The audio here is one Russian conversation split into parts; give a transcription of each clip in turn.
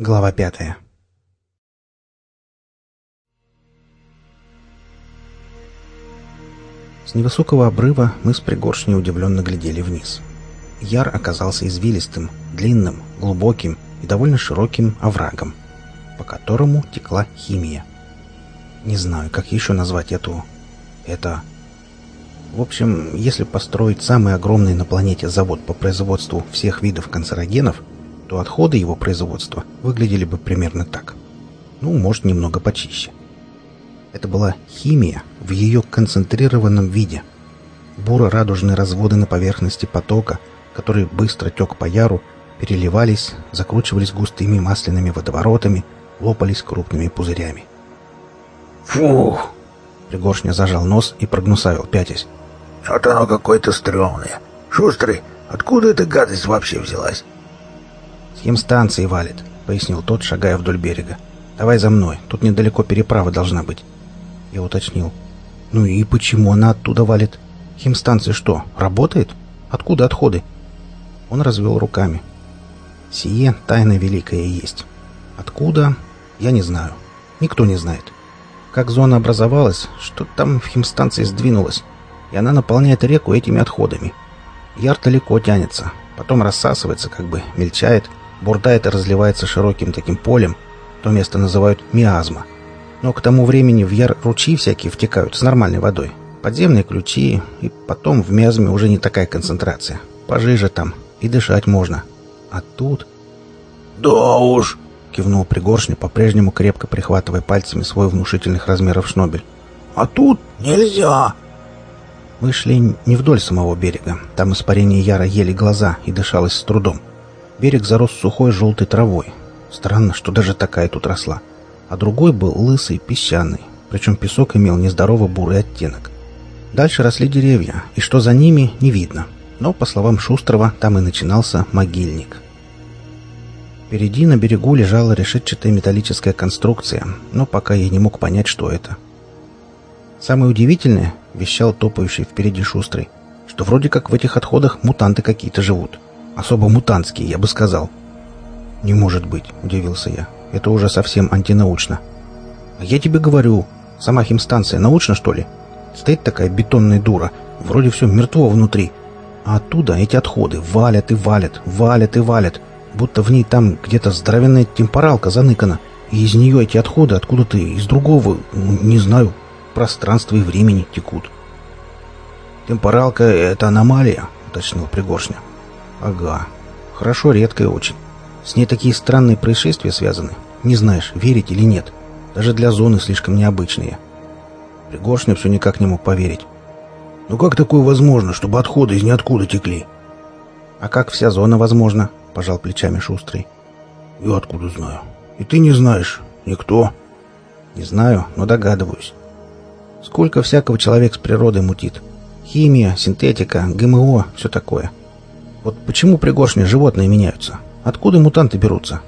Глава пятая. С невысокого обрыва мы с пригоршней удивленно глядели вниз. Яр оказался извилистым, длинным, глубоким и довольно широким оврагом, по которому текла химия. Не знаю, как еще назвать эту... это... В общем, если построить самый огромный на планете завод по производству всех видов канцерогенов – то отходы его производства выглядели бы примерно так. Ну, может, немного почище. Это была химия в ее концентрированном виде. Буро-радужные разводы на поверхности потока, который быстро тек по яру, переливались, закручивались густыми масляными водоворотами, лопались крупными пузырями. «Фух!» Пригоршня зажал нос и прогнусавил, пятясь. «Вот оно какое-то стрёмное. Шустрый, откуда эта гадость вообще взялась?» «С химстанции валит», — пояснил тот, шагая вдоль берега. «Давай за мной, тут недалеко переправа должна быть». Я уточнил. «Ну и почему она оттуда валит? Химстанция что, работает? Откуда отходы?» Он развел руками. «Сие тайна великая есть. Откуда? Я не знаю. Никто не знает. Как зона образовалась, что там в химстанции сдвинулось, и она наполняет реку этими отходами. Яр далеко тянется, потом рассасывается, как бы мельчает, Бурда это разливается широким таким полем, то место называют миазма. Но к тому времени в яр ручьи всякие втекают с нормальной водой. Подземные ключи, и потом в миазме уже не такая концентрация. Пожиже там, и дышать можно. А тут... «Да уж!» — кивнул Пригоршня, по-прежнему крепко прихватывая пальцами свой внушительных размеров шнобель. «А тут нельзя!» Мы шли не вдоль самого берега. Там испарение яра ели глаза и дышалось с трудом. Берег зарос сухой желтой травой. Странно, что даже такая тут росла. А другой был лысый, песчаный. Причем песок имел нездорово бурый оттенок. Дальше росли деревья, и что за ними, не видно. Но, по словам Шустрова, там и начинался могильник. Впереди на берегу лежала решетчатая металлическая конструкция, но пока я не мог понять, что это. Самое удивительное, вещал топающий впереди Шустрый, что вроде как в этих отходах мутанты какие-то живут. Особо мутантские, я бы сказал. «Не может быть», — удивился я. «Это уже совсем антинаучно». «А я тебе говорю, сама химстанция научна, что ли? Стоит такая бетонная дура, вроде все мертво внутри. А оттуда эти отходы валят и валят, валят и валят, будто в ней там где-то здоровенная темпоралка заныкана, и из нее эти отходы откуда-то из другого, не знаю, пространства и времени текут». «Темпоралка — это аномалия», — уточнил Пригоршня. Ага. Хорошо, редкая очень. С ней такие странные происшествия связаны. Не знаешь, верить или нет. Даже для зоны слишком необычные. Пригоршня все никак не мог поверить. «Ну как такое возможно, чтобы отходы из ниоткуда текли?» «А как вся зона возможна?» — пожал плечами Шустрый. «Я откуда знаю? И ты не знаешь? Никто?» «Не знаю, но догадываюсь. Сколько всякого человек с природой мутит. Химия, синтетика, ГМО, все такое. Вот почему пригоршни животные меняются? Откуда мутанты берутся?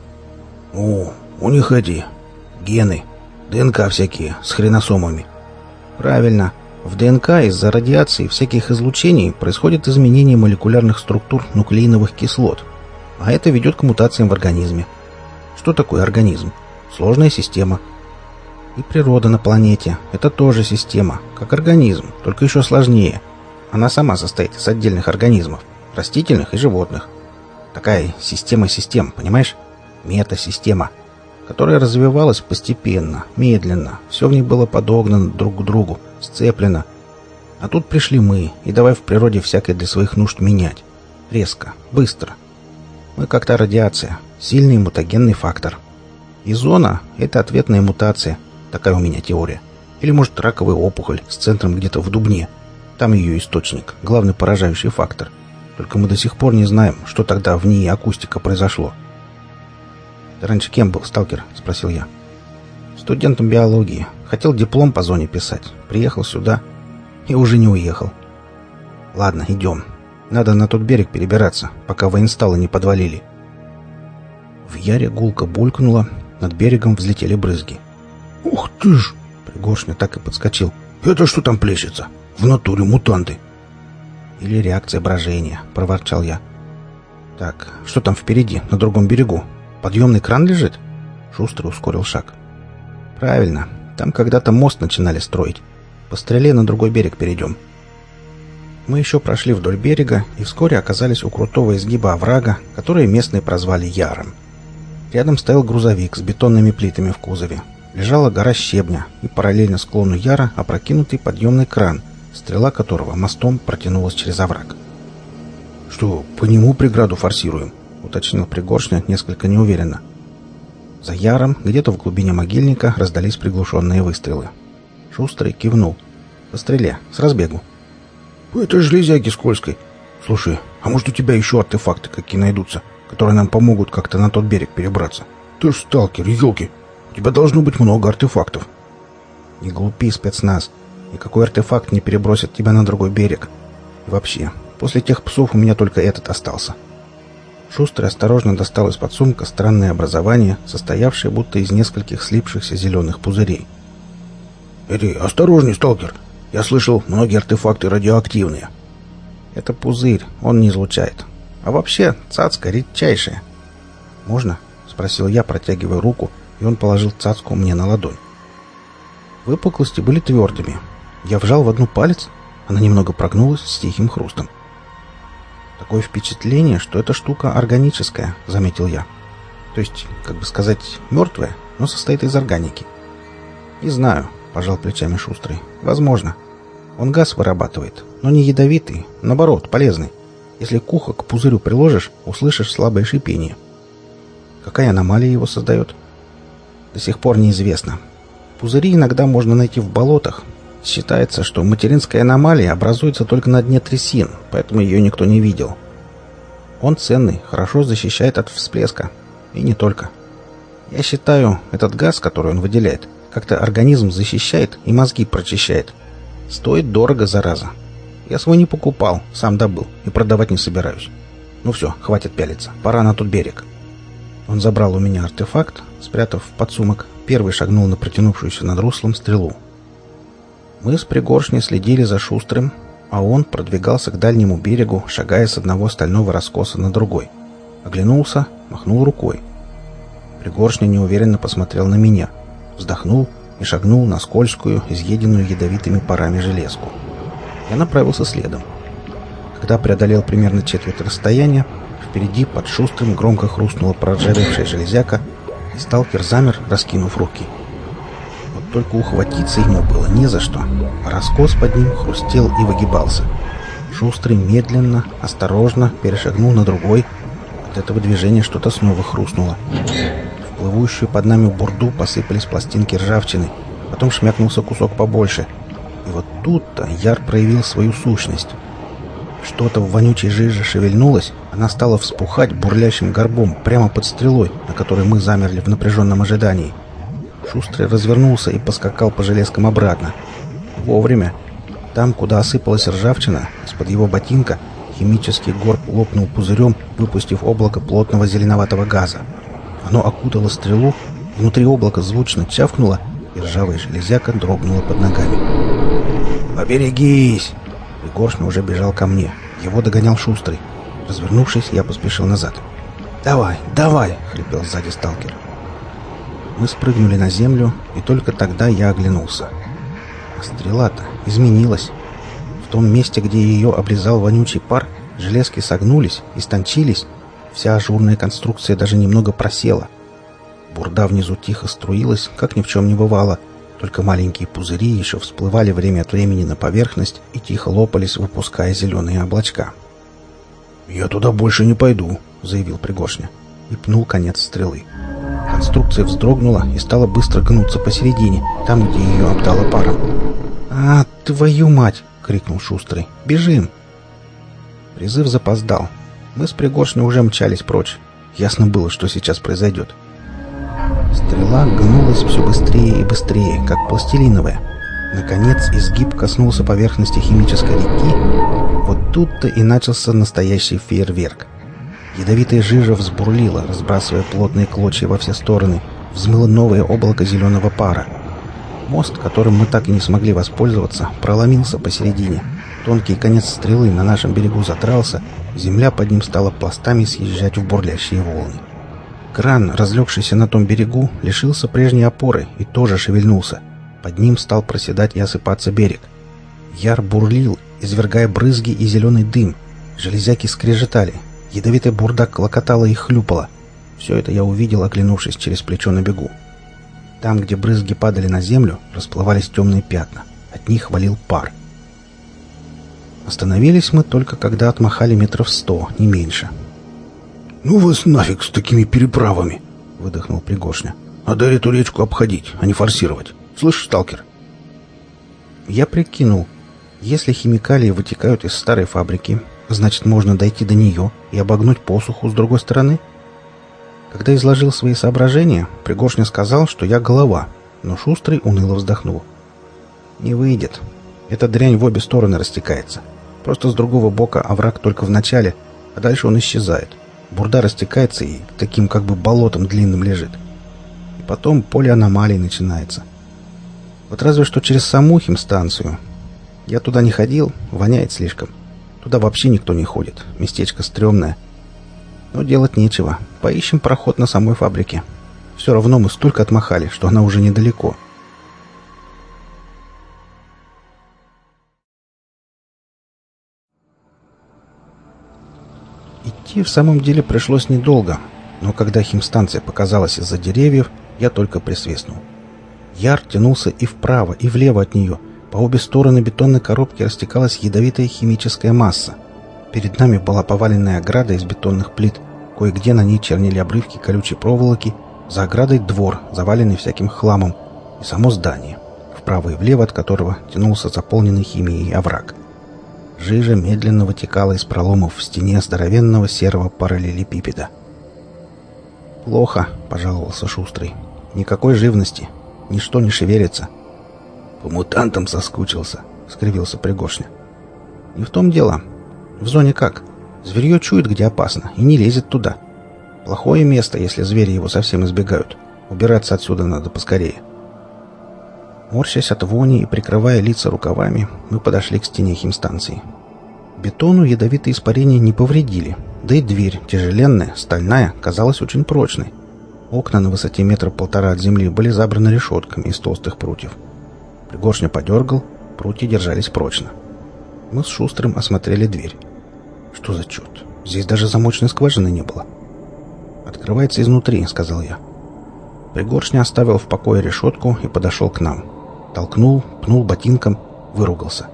Ну, у них эти гены, ДНК всякие с хреносомами. Правильно. В ДНК из-за радиации всяких излучений происходит изменение молекулярных структур нуклеиновых кислот. А это ведет к мутациям в организме. Что такое организм? Сложная система. И природа на планете – это тоже система, как организм, только еще сложнее. Она сама состоит из отдельных организмов растительных и животных. Такая система систем, понимаешь? Метасистема, которая развивалась постепенно, медленно. Все в ней было подогнано друг к другу, сцеплено. А тут пришли мы, и давай в природе всякое для своих нужд менять. Резко, быстро. Мы как то радиация, сильный мутагенный фактор. И зона — это ответная мутация. Такая у меня теория. Или, может, раковая опухоль с центром где-то в Дубне. Там ее источник, главный поражающий фактор — только мы до сих пор не знаем, что тогда в ней акустика произошло. «Ты раньше кем был, сталкер?» — спросил я. «Студентом биологии. Хотел диплом по зоне писать. Приехал сюда и уже не уехал. Ладно, идем. Надо на тот берег перебираться, пока военсталы не подвалили». В яре гулко булькнуло, над берегом взлетели брызги. «Ух ты ж!» — Пригоршня так и подскочил. «Это что там плещется? В натуре мутанты!» Или реакция брожения, проворчал я. Так, что там впереди, на другом берегу? подъемный кран лежит?» Шустрый ускорил шаг. «Правильно. Там когда-то мост начинали строить. По стреле на другой берег перейдем». Мы еще прошли вдоль берега и вскоре оказались у крутого изгиба оврага, который местные прозвали Яром. Рядом стоял грузовик с бетонными плитами в кузове. Лежала гора щебня и параллельно склону Яра опрокинутый подъемный кран, стрела которого мостом протянулась через овраг. «Что, по нему преграду форсируем?» — уточнил Пригоршня несколько неуверенно. За Яром, где-то в глубине могильника, раздались приглушенные выстрелы. Шустрый кивнул. «По стреле, с разбегу». «Это железяки скользкой. Слушай, а может у тебя еще артефакты какие найдутся, которые нам помогут как-то на тот берег перебраться? Ты ж сталкер, елки. У тебя должно быть много артефактов». «Не глупи, спецназ. Никакой артефакт не перебросит тебя на другой берег. И вообще, после тех псов у меня только этот остался». Шустрый осторожно достал из-под сумка странное образование, состоявшее будто из нескольких слипшихся зеленых пузырей. «Эри, осторожней, сталкер! Я слышал, многие артефакты радиоактивные». «Это пузырь, он не излучает. А вообще, цацка редчайшая». «Можно?» — спросил я, протягивая руку, и он положил цацку мне на ладонь. Выпуклости были твердыми. Я вжал в одну палец, она немного прогнулась с тихим хрустом. Такое впечатление, что эта штука органическая, заметил я. То есть, как бы сказать, мертвая, но состоит из органики. Не знаю, пожал плечами Шустрый. Возможно. Он газ вырабатывает, но не ядовитый, наоборот, полезный. Если к ухо к пузырю приложишь, услышишь слабое шипение. Какая аномалия его создает? До сих пор неизвестно. Пузыри иногда можно найти в болотах, Считается, что материнская аномалия образуется только на дне трясин, поэтому ее никто не видел. Он ценный, хорошо защищает от всплеска. И не только. Я считаю, этот газ, который он выделяет, как-то организм защищает и мозги прочищает. Стоит дорого, зараза. Я свой не покупал, сам добыл и продавать не собираюсь. Ну все, хватит пялиться, пора на тот берег. Он забрал у меня артефакт, спрятав в подсумок, первый шагнул на протянувшуюся над руслом стрелу. Мы с пригоршней следили за Шустрым, а он продвигался к дальнему берегу, шагая с одного стального раскоса на другой. Оглянулся, махнул рукой. Пригоршня неуверенно посмотрел на меня, вздохнул и шагнул на скользкую, изъеденную ядовитыми парами железку. Я направился следом. Когда преодолел примерно четверть расстояния, впереди под Шустрым громко хрустнула проржавевшая железяка, и сталкер замер, раскинув руки — только ухватиться ему было не за что. Раскос под ним хрустел и выгибался. Шустрый медленно, осторожно перешагнул на другой. От этого движения что-то снова хрустнуло. В плывущую под нами бурду посыпались пластинки ржавчины. Потом шмякнулся кусок побольше. И вот тут-то Яр проявил свою сущность. Что-то в вонючей жиже шевельнулось, она стала вспухать бурлящим горбом прямо под стрелой, на которой мы замерли в напряженном ожидании. Шустрый развернулся и поскакал по железкам обратно. Вовремя. Там, куда осыпалась ржавчина, из-под его ботинка, химический горб лопнул пузырем, выпустив облако плотного зеленоватого газа. Оно окутало стрелу, внутри облака звучно чавкнуло, и ржавая железяка дрогнула под ногами. «Поберегись!» Пригоршня уже бежал ко мне. Его догонял Шустрый. Развернувшись, я поспешил назад. «Давай, давай!» — хрипел сзади сталкер. Мы спрыгнули на землю, и только тогда я оглянулся. А стрела-то изменилась. В том месте, где ее обрезал вонючий пар, железки согнулись, истончились. Вся ажурная конструкция даже немного просела. Бурда внизу тихо струилась, как ни в чем не бывало. Только маленькие пузыри еще всплывали время от времени на поверхность и тихо лопались, выпуская зеленые облачка. «Я туда больше не пойду», — заявил Пригоршня и пнул конец стрелы. Конструкция вздрогнула и стала быстро гнуться посередине, там, где ее обдало паром. «А, твою мать!» — крикнул Шустрый. «Бежим!» Призыв запоздал. Мы с Пригоршней уже мчались прочь. Ясно было, что сейчас произойдет. Стрела гнулась все быстрее и быстрее, как пластилиновая. Наконец изгиб коснулся поверхности химической реки. Вот тут-то и начался настоящий фейерверк. Ядовитая жижа взбурлила, разбрасывая плотные клочья во все стороны. Взмыло новое облако зеленого пара. Мост, которым мы так и не смогли воспользоваться, проломился посередине. Тонкий конец стрелы на нашем берегу затрался, земля под ним стала пластами съезжать в бурлящие волны. Кран, разлегшийся на том берегу, лишился прежней опоры и тоже шевельнулся. Под ним стал проседать и осыпаться берег. Яр бурлил, извергая брызги и зеленый дым. Железяки скрежетали. Ядовитая бурда клокотала и хлюпала. Все это я увидел, оглянувшись через плечо на бегу. Там, где брызги падали на землю, расплывались темные пятна. От них валил пар. Остановились мы только когда отмахали метров сто, не меньше. «Ну вас нафиг с такими переправами!» — выдохнул Пригоршня. «Надо эту речку обходить, а не форсировать. Слышишь, сталкер?» Я прикинул. Если химикалии вытекают из старой фабрики, значит, можно дойти до нее и обогнуть посуху с другой стороны. Когда изложил свои соображения, Пригоршня сказал, что я голова, но Шустрый уныло вздохнул. «Не выйдет. Эта дрянь в обе стороны растекается. Просто с другого бока овраг только в начале, а дальше он исчезает. Бурда растекается и таким как бы болотом длинным лежит. И потом поле аномалий начинается. Вот разве что через саму химстанцию. Я туда не ходил, воняет слишком. Туда вообще никто не ходит. Местечко стрёмное. Но делать нечего. Поищем проход на самой фабрике. Все равно мы столько отмахали, что она уже недалеко. — Идти в самом деле пришлось недолго, но когда химстанция показалась из-за деревьев, я только присвистнул. Яр тянулся и вправо, и влево от нее. По обе стороны бетонной коробки растекалась ядовитая химическая масса. Перед нами была поваленная ограда из бетонных плит. Кое-где на ней чернели обрывки колючей проволоки. За оградой двор, заваленный всяким хламом. И само здание, вправо и влево от которого тянулся заполненный химией овраг. Жижа медленно вытекала из проломов в стене здоровенного серого параллелепипеда. «Плохо», — пожаловался Шустрый. «Никакой живности. Ничто не шевелится». «По мутантам соскучился», — скривился Пригоршня. «Не в том дело. В зоне как? Зверье чует, где опасно, и не лезет туда. Плохое место, если звери его совсем избегают. Убираться отсюда надо поскорее». Морщась от вони и прикрывая лица рукавами, мы подошли к стене химстанции. Бетону ядовитые испарения не повредили, да и дверь, тяжеленная, стальная, казалась очень прочной. Окна на высоте метра полтора от земли были забраны решетками из толстых прутьев. Пригоршня подергал, прутья держались прочно. Мы с Шустрым осмотрели дверь. Что за черт? Здесь даже замочной скважины не было. «Открывается изнутри», — сказал я. Пригоршня оставил в покое решетку и подошел к нам. Толкнул, пнул ботинком, выругался.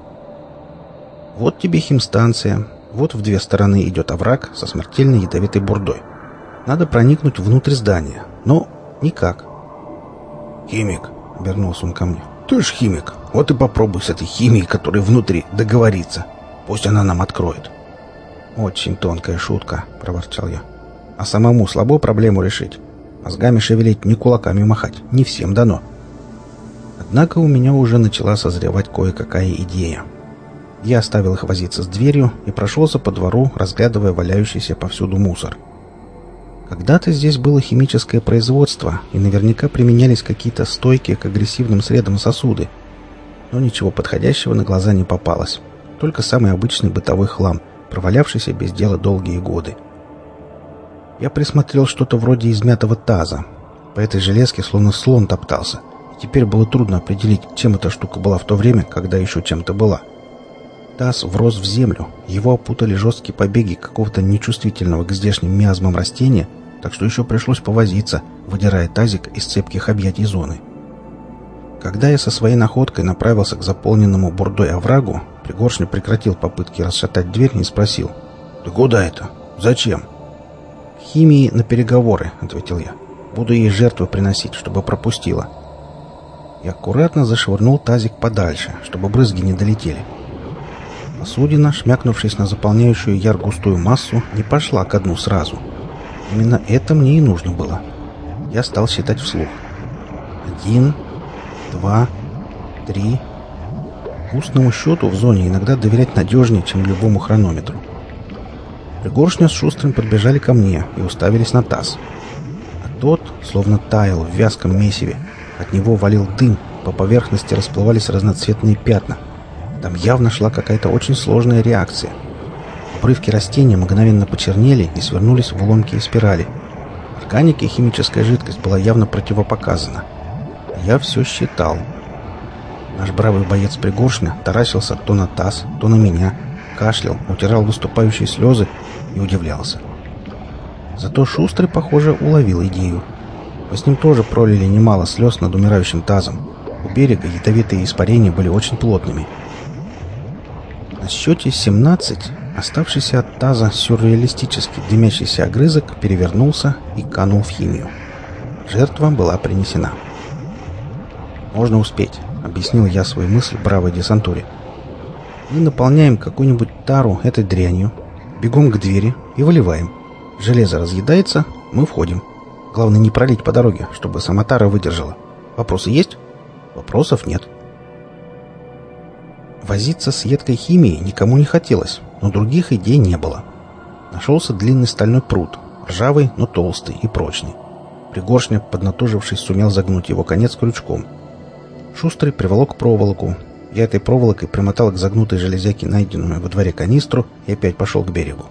Вот тебе химстанция. Вот в две стороны идет овраг со смертельной ядовитой бурдой. Надо проникнуть внутрь здания. Но никак. «Химик», — обернулся он ко мне. «Ты ж химик. Вот и попробуй с этой химией, которая внутри, договориться. Пусть она нам откроет». «Очень тонкая шутка», — проворчал я. «А самому слабо проблему решить. Мозгами шевелить, не кулаками махать. Не всем дано». Однако у меня уже начала созревать кое-какая идея. Я оставил их возиться с дверью и прошелся по двору, разглядывая валяющийся повсюду мусор. Когда-то здесь было химическое производство, и наверняка применялись какие-то стойкие к агрессивным средам сосуды. Но ничего подходящего на глаза не попалось. Только самый обычный бытовой хлам, провалявшийся без дела долгие годы. Я присмотрел что-то вроде измятого таза. По этой железке словно слон топтался — Теперь было трудно определить, чем эта штука была в то время, когда еще чем-то была. Таз врос в землю, его опутали жесткие побеги какого-то нечувствительного к здешним миазмам растения, так что еще пришлось повозиться, выдирая тазик из цепких объятий зоны. Когда я со своей находкой направился к заполненному бурдой оврагу, Пригоршня прекратил попытки расшатать дверь и спросил. «Ты куда это? Зачем?» «Химии на переговоры», — ответил я. «Буду ей жертву приносить, чтобы пропустила» и аккуратно зашвырнул тазик подальше, чтобы брызги не долетели. Посудина, шмякнувшись на заполняющую яр густую массу, не пошла ко дну сразу. Именно это мне и нужно было. Я стал считать вслух. Один, два, три. Устному счету в зоне иногда доверять надежнее, чем любому хронометру. Пригоршня с Шустрым подбежали ко мне и уставились на таз. А тот, словно таял в вязком месиве, от него валил дым, по поверхности расплывались разноцветные пятна. Там явно шла какая-то очень сложная реакция. Обрывки растения мгновенно почернели и свернулись в ломкие спирали. Органике химическая жидкость была явно противопоказана. Я все считал. Наш бравый боец Пригоршня таращился то на таз, то на меня, кашлял, утирал выступающие слезы и удивлялся. Зато Шустрый, похоже, уловил идею. Мы с ним тоже пролили немало слез над умирающим тазом. У берега ядовитые испарения были очень плотными. На счете 17 оставшийся от таза сюрреалистически дымящийся огрызок перевернулся и канул в химию. Жертва была принесена. «Можно успеть», — объяснил я свою мысль бравой десантуре. «Мы наполняем какую-нибудь тару этой дрянью, бегом к двери и выливаем. Железо разъедается, мы входим. Главное не пролить по дороге, чтобы сама тара выдержала. Вопросы есть?» Вопросов нет. Возиться с едкой химией никому не хотелось, но других идей не было. Нашелся длинный стальной пруд, ржавый, но толстый и прочный. Пригоршня, поднатужившись, сумел загнуть его конец крючком. Шустрый приволок проволоку. Я этой проволокой примотал к загнутой железяке найденную во дворе канистру и опять пошел к берегу.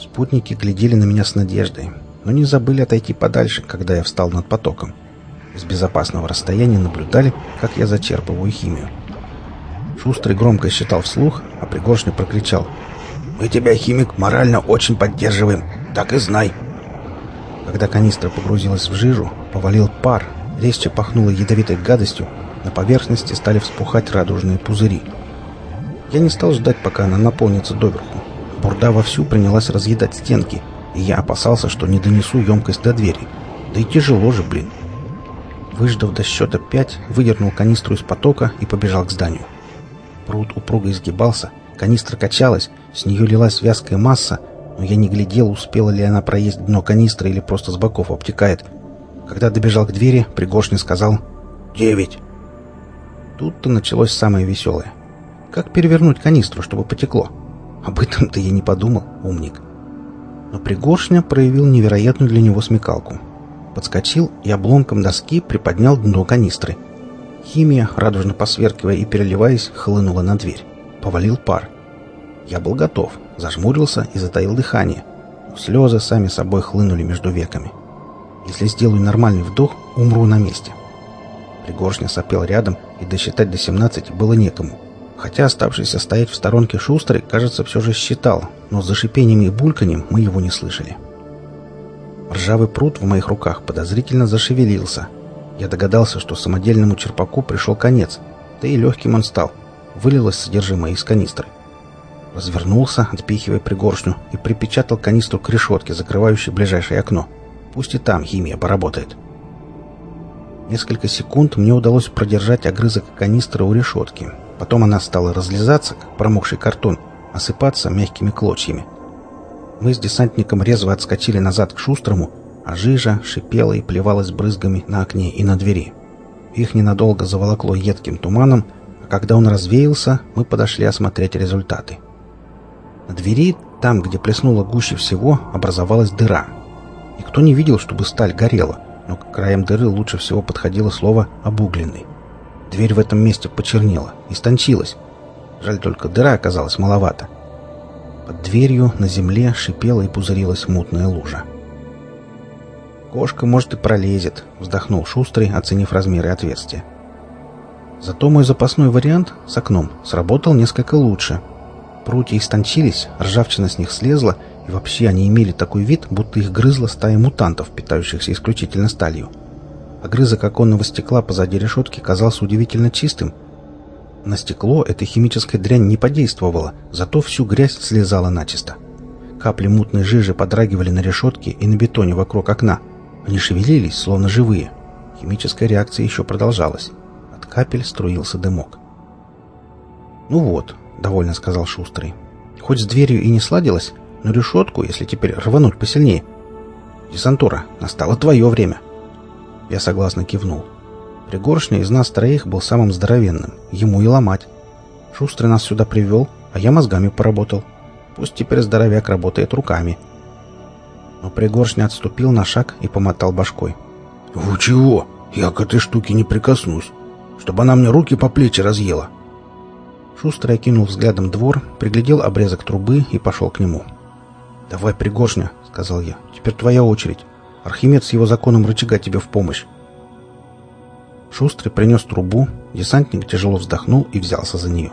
Спутники глядели на меня с надеждой, но не забыли отойти подальше, когда я встал над потоком с безопасного расстояния наблюдали, как я зачерпываю химию. Шустрый громко считал вслух, а Пригоршня прокричал. «Мы тебя, химик, морально очень поддерживаем. Так и знай!» Когда канистра погрузилась в жижу, повалил пар, резче пахнуло ядовитой гадостью, на поверхности стали вспухать радужные пузыри. Я не стал ждать, пока она наполнится доверху. Бурда вовсю принялась разъедать стенки, и я опасался, что не донесу емкость до двери. Да и тяжело же, блин. Выждав до счета пять, выдернул канистру из потока и побежал к зданию. Пруд упруго изгибался, канистра качалась, с нее лилась вязкая масса, но я не глядел, успела ли она проесть дно канистры или просто с боков обтекает. Когда добежал к двери, Пригоршня сказал «Девять». Тут-то началось самое веселое. Как перевернуть канистру, чтобы потекло? Об этом-то я не подумал, умник. Но Пригоршня проявил невероятную для него смекалку подскочил и обломком доски приподнял дно канистры. Химия, радужно посверкивая и переливаясь, хлынула на дверь. Повалил пар. Я был готов, зажмурился и затаил дыхание. Слезы сами собой хлынули между веками. Если сделаю нормальный вдох, умру на месте. Пригоршня сопел рядом, и досчитать до 17 было некому. Хотя оставшийся стоять в сторонке шустрый, кажется, все же считал, но за шипением и бульканьем мы его не слышали. Ржавый пруд в моих руках подозрительно зашевелился. Я догадался, что самодельному черпаку пришел конец, да и легким он стал. Вылилось содержимое из канистры. Развернулся, отпихивая пригоршню, и припечатал канистру к решетке, закрывающей ближайшее окно. Пусть и там химия поработает. Несколько секунд мне удалось продержать огрызок канистры у решетки. Потом она стала разлезаться, как промокший картон, осыпаться мягкими клочьями. Мы с десантником резво отскочили назад к Шустрому, а жижа шипела и плевалась брызгами на окне и на двери. Их ненадолго заволокло едким туманом, а когда он развеялся, мы подошли осмотреть результаты. На двери, там, где плеснуло гуще всего, образовалась дыра. Никто не видел, чтобы сталь горела, но к краям дыры лучше всего подходило слово «обугленный». Дверь в этом месте почернела, истончилась. Жаль только, дыра оказалась маловато. Под дверью на земле шипела и пузырилась мутная лужа. «Кошка, может, и пролезет», — вздохнул Шустрый, оценив размеры отверстия. Зато мой запасной вариант с окном сработал несколько лучше. Прутья истончились, ржавчина с них слезла, и вообще они имели такой вид, будто их грызла стая мутантов, питающихся исключительно сталью. Огрызок оконного стекла позади решетки казался удивительно чистым, на стекло эта химическая дрянь не подействовала, зато всю грязь слезала начисто. Капли мутной жижи подрагивали на решетке и на бетоне вокруг окна. Они шевелились, словно живые. Химическая реакция еще продолжалась. От капель струился дымок. «Ну вот», — довольно сказал Шустрый. «Хоть с дверью и не сладилось, но решетку, если теперь рвануть посильнее...» «Десантура, настало твое время». Я согласно кивнул. Пригоршня из нас троих был самым здоровенным. Ему и ломать. Шустрый нас сюда привел, а я мозгами поработал. Пусть теперь здоровяк работает руками. Но Пригоршня отступил на шаг и помотал башкой. «Вы чего? Я к этой штуке не прикоснусь. Чтобы она мне руки по плечи разъела». Шустрый окинул взглядом двор, приглядел обрезок трубы и пошел к нему. «Давай, Пригоршня», — сказал я, — «теперь твоя очередь. Архимед с его законом рычага тебе в помощь. Шустрый принес трубу, десантник тяжело вздохнул и взялся за нее.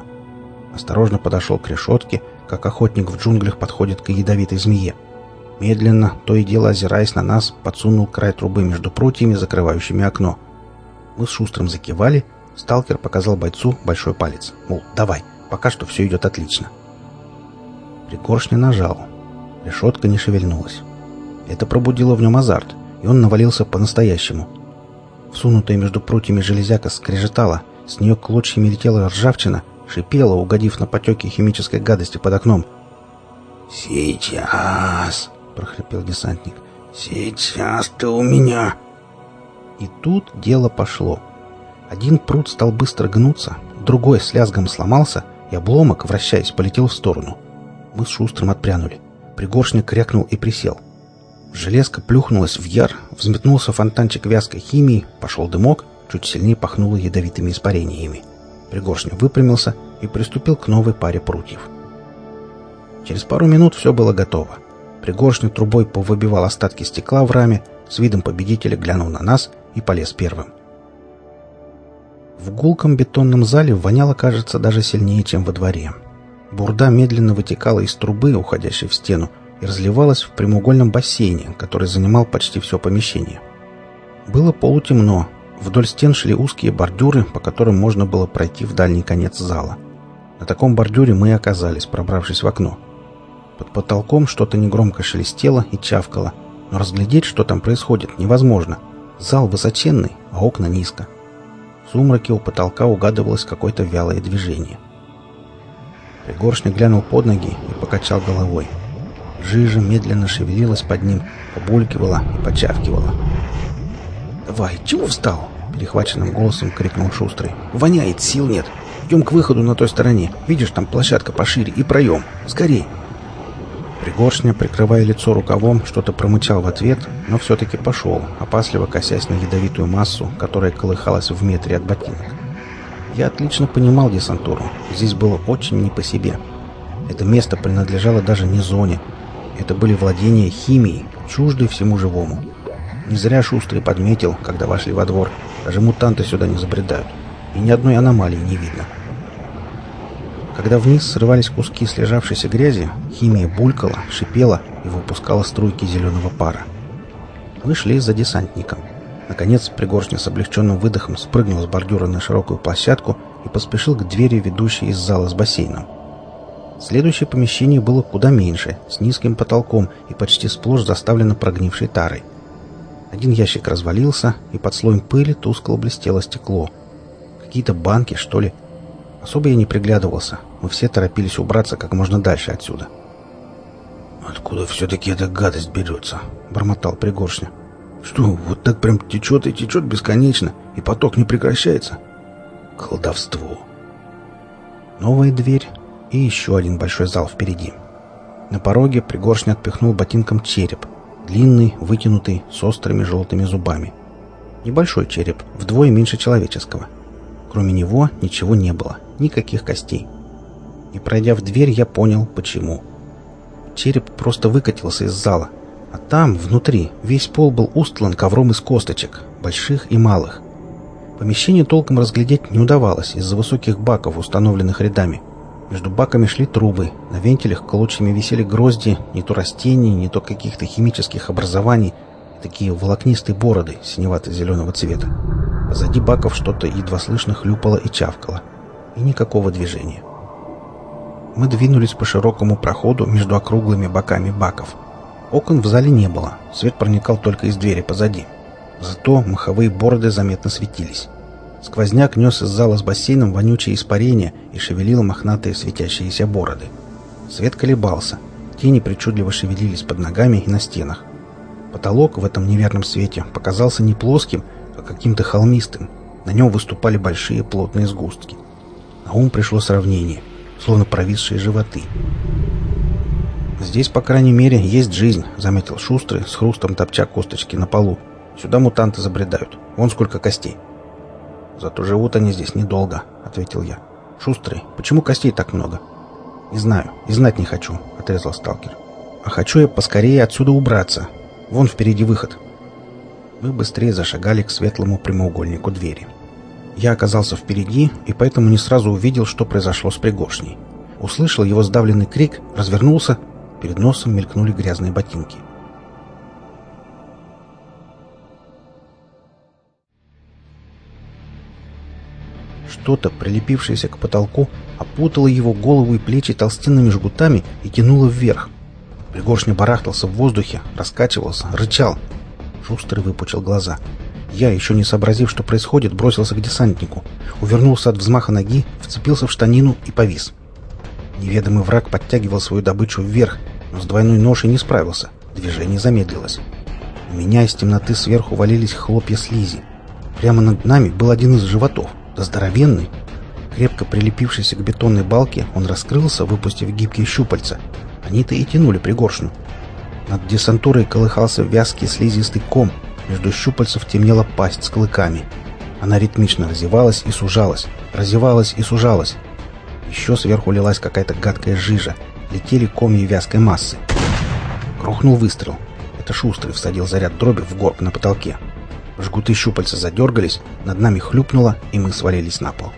Осторожно подошел к решетке, как охотник в джунглях подходит к ядовитой змее. Медленно, то и дело озираясь на нас, подсунул край трубы между прутьями, закрывающими окно. Мы с Шустрым закивали, сталкер показал бойцу большой палец. Мол, давай, пока что все идет отлично. Пригоршня нажал. Решетка не шевельнулась. Это пробудило в нем азарт, и он навалился по-настоящему. Всунутая между прутьями железяка скрежетала, с нее клочьями летела ржавчина, шипела, угодив на потеки химической гадости под окном. «Сейчас!» — прохрипел десантник. «Сейчас ты у меня!» И тут дело пошло. Один пруд стал быстро гнуться, другой с лязгом сломался, и обломок, вращаясь, полетел в сторону. Мы с Шустрым отпрянули. Пригоршник крякнул и присел. Железка плюхнулась в яр, взметнулся фонтанчик вязкой химии, пошел дымок, чуть сильнее пахнуло ядовитыми испарениями. Пригоршня выпрямился и приступил к новой паре прутьев. Через пару минут все было готово. Пригоршня трубой повыбивал остатки стекла в раме, с видом победителя глянул на нас и полез первым. В гулком бетонном зале воняло, кажется, даже сильнее, чем во дворе. Бурда медленно вытекала из трубы, уходящей в стену, и разливалась в прямоугольном бассейне, который занимал почти все помещение. Было полутемно. Вдоль стен шли узкие бордюры, по которым можно было пройти в дальний конец зала. На таком бордюре мы и оказались, пробравшись в окно. Под потолком что-то негромко шелестело и чавкало, но разглядеть, что там происходит, невозможно. Зал высоченный, а окна низко. В сумраке у потолка угадывалось какое-то вялое движение. Пригоршник глянул под ноги и покачал головой. Жижа медленно шевелилась под ним, побулькивала и почавкивала. «Давай, чего встал?» — перехваченным голосом крикнул Шустрый. «Воняет, сил нет. Идем к выходу на той стороне. Видишь, там площадка пошире и проем. Скорей!» Пригоршня, прикрывая лицо рукавом, что-то промычал в ответ, но все-таки пошел, опасливо косясь на ядовитую массу, которая колыхалась в метре от ботинок. Я отлично понимал десантуру. Здесь было очень не по себе. Это место принадлежало даже не зоне. Это были владения химией, чуждой всему живому. Не зря Шустрый подметил, когда вошли во двор. Даже мутанты сюда не забредают. И ни одной аномалии не видно. Когда вниз срывались куски слежавшейся грязи, химия булькала, шипела и выпускала струйки зеленого пара. Мы шли за десантником. Наконец, Пригоршня с облегченным выдохом спрыгнул с бордюра на широкую площадку и поспешил к двери, ведущей из зала с бассейном. Следующее помещение было куда меньше, с низким потолком и почти сплошь заставлено прогнившей тарой. Один ящик развалился, и под слоем пыли тускло блестело стекло. Какие-то банки, что ли, Особо я не приглядывался. Мы все торопились убраться как можно дальше отсюда. «Откуда все-таки эта гадость берется?» — бормотал Пригоршня. «Что, вот так прям течет и течет бесконечно, и поток не прекращается?» «Колдовство!» Новая дверь и еще один большой зал впереди. На пороге Пригоршня отпихнул ботинком череп. Длинный, вытянутый, с острыми желтыми зубами. Небольшой череп, вдвое меньше человеческого. Кроме него ничего не было никаких костей. И пройдя в дверь, я понял, почему. Череп просто выкатился из зала, а там, внутри, весь пол был устлан ковром из косточек, больших и малых. Помещение толком разглядеть не удавалось из-за высоких баков, установленных рядами. Между баками шли трубы, на вентилях клочьями висели грозди не то растений, не то каких-то химических образований, такие волокнистые бороды синевато-зеленого цвета. Позади баков что-то едва слышно хлюпало и чавкало и никакого движения. Мы двинулись по широкому проходу между округлыми боками баков. Окон в зале не было, свет проникал только из двери позади. Зато маховые бороды заметно светились. Сквозняк нес из зала с бассейном вонючее испарение и шевелил мохнатые светящиеся бороды. Свет колебался, тени причудливо шевелились под ногами и на стенах. Потолок в этом неверном свете показался не плоским, а каким-то холмистым. На нем выступали большие плотные сгустки. На ум пришло сравнение, словно провисшие животы. «Здесь, по крайней мере, есть жизнь», — заметил Шустрый, с хрустом топча косточки на полу. «Сюда мутанты забредают. Вон сколько костей». «Зато живут они здесь недолго», — ответил я. «Шустрый, почему костей так много?» «Не знаю, и знать не хочу», — отрезал сталкер. «А хочу я поскорее отсюда убраться. Вон впереди выход. Мы быстрее зашагали к светлому прямоугольнику двери. Я оказался впереди и поэтому не сразу увидел, что произошло с пригоршней. Услышал его сдавленный крик, развернулся. Перед носом мелькнули грязные ботинки. Что-то, прилепившееся к потолку, опутало его голову и плечи толстинными жгутами и тянуло вверх. Пригоршня барахтался в воздухе, раскачивался, рычал. Шустрый выпучил глаза. Я, еще не сообразив, что происходит, бросился к десантнику. Увернулся от взмаха ноги, вцепился в штанину и повис. Неведомый враг подтягивал свою добычу вверх, но с двойной ношей не справился. Движение замедлилось. У меня из темноты сверху валились хлопья слизи. Прямо над нами был один из животов, да здоровенный. Крепко прилепившийся к бетонной балке, он раскрылся, выпустив гибкие щупальца. Они-то и тянули пригоршню. Над десантурой колыхался вязкий слизистый ком. Между щупальцев темнела пасть с клыками. Она ритмично разевалась и сужалась, разевалась и сужалась. Еще сверху лилась какая-то гадкая жижа. Летели комья вязкой массы. Грохнул выстрел. Это Шустрый всадил заряд дроби в горб на потолке. Жгуты щупальца задергались, над нами хлюпнуло, и мы свалились на пол.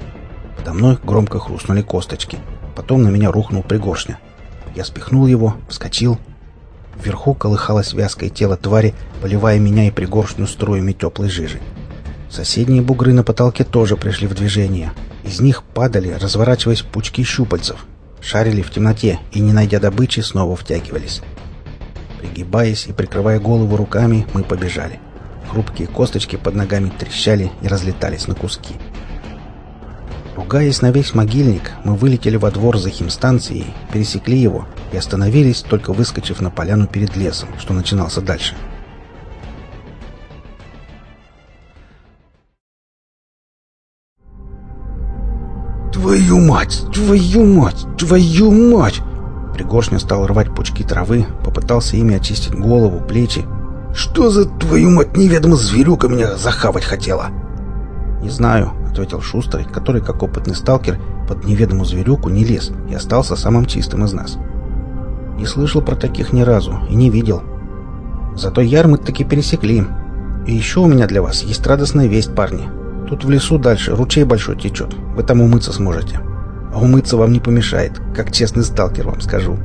Подо мной громко хрустнули косточки. Потом на меня рухнул пригоршня. Я спихнул его, вскочил. Вверху колыхалось вязкое тело твари, поливая меня и пригоршню струями теплой жижи. Соседние бугры на потолке тоже пришли в движение. Из них падали, разворачиваясь пучки щупальцев. Шарили в темноте и, не найдя добычи, снова втягивались. Пригибаясь и прикрывая голову руками, мы побежали. Хрупкие косточки под ногами трещали и разлетались на куски. Ругаясь на весь могильник, мы вылетели во двор за химстанцией, пересекли его и остановились, только выскочив на поляну перед лесом, что начинался дальше. «Твою мать! Твою мать! Твою мать!» Пригоршня стал рвать пучки травы, попытался ими очистить голову, плечи. «Что за, твою мать, неведомо зверюка меня захавать хотела?» «Не знаю», — ответил Шустрый, который, как опытный сталкер, под неведомую зверюку не лез и остался самым чистым из нас. «Не слышал про таких ни разу и не видел. Зато яр мы таки пересекли. И еще у меня для вас есть радостная весть, парни. Тут в лесу дальше ручей большой течет. Вы там умыться сможете. А умыться вам не помешает, как честный сталкер вам скажу».